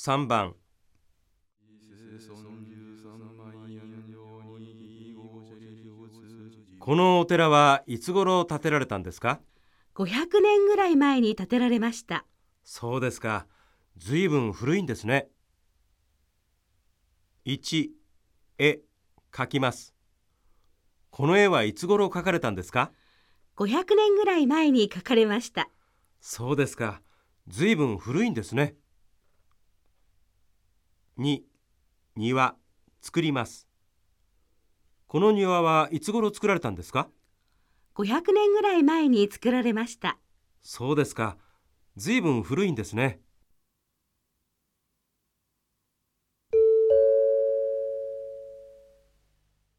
3番このお寺はいつ頃建てられたんですか？500年ぐらい前に建てられました。そうですか。ずいぶん古いんですね。1、絵、描きます。この絵はいつ頃描かれたんですか？500年ぐらい前に描かれました。そうですか。ずいぶん古いんですね。2、庭、作ります。この庭はいつ頃作られたんですか？500年ぐらい前に作られました。そうですか。ずいぶん古いんですね。